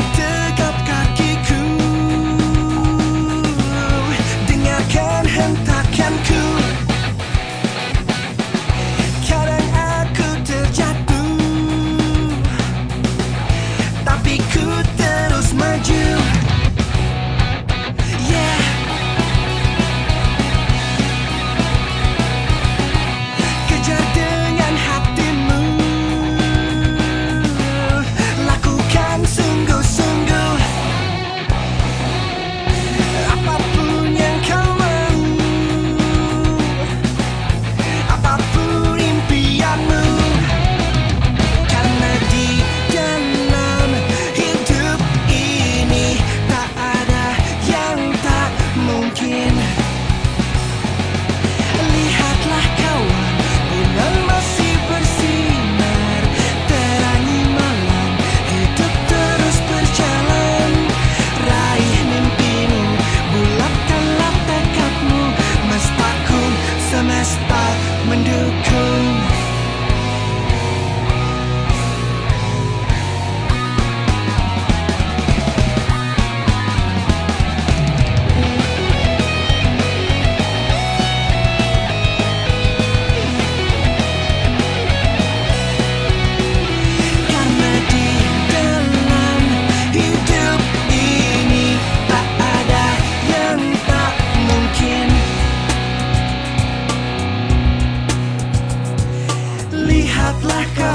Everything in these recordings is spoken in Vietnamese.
doctor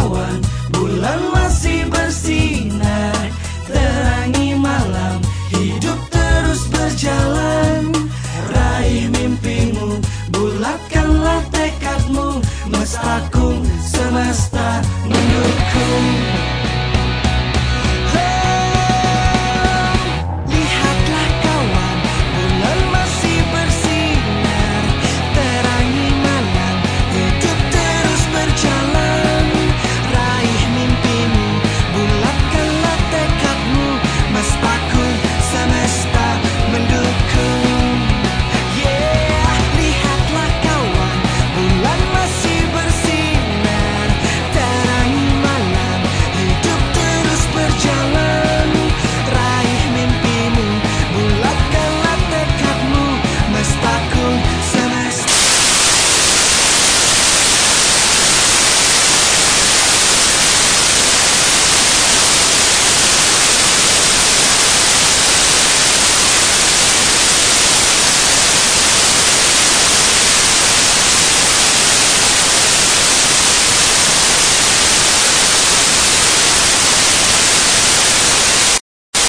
awan bulan